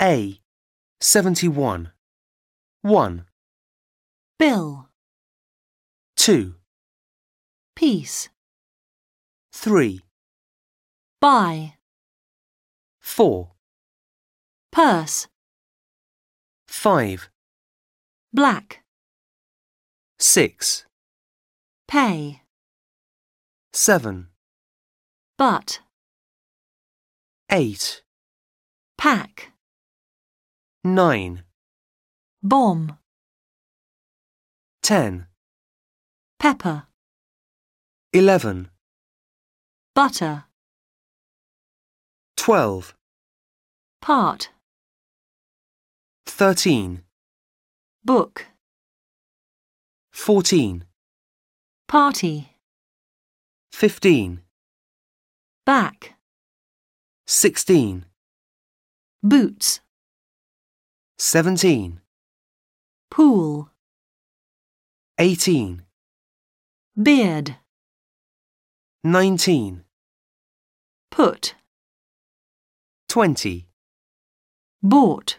A. 71. 1, bill, 2, piece, 3, buy, 4, purse, 5, black, 6, pay, 7, but, 8, pack, 9, bomb, 10, pepper, 11, butter, 12, part, 13, book, 14, party, 15, back, 16, boots, 17, pool, 18, beard, 19, put, 20. bought.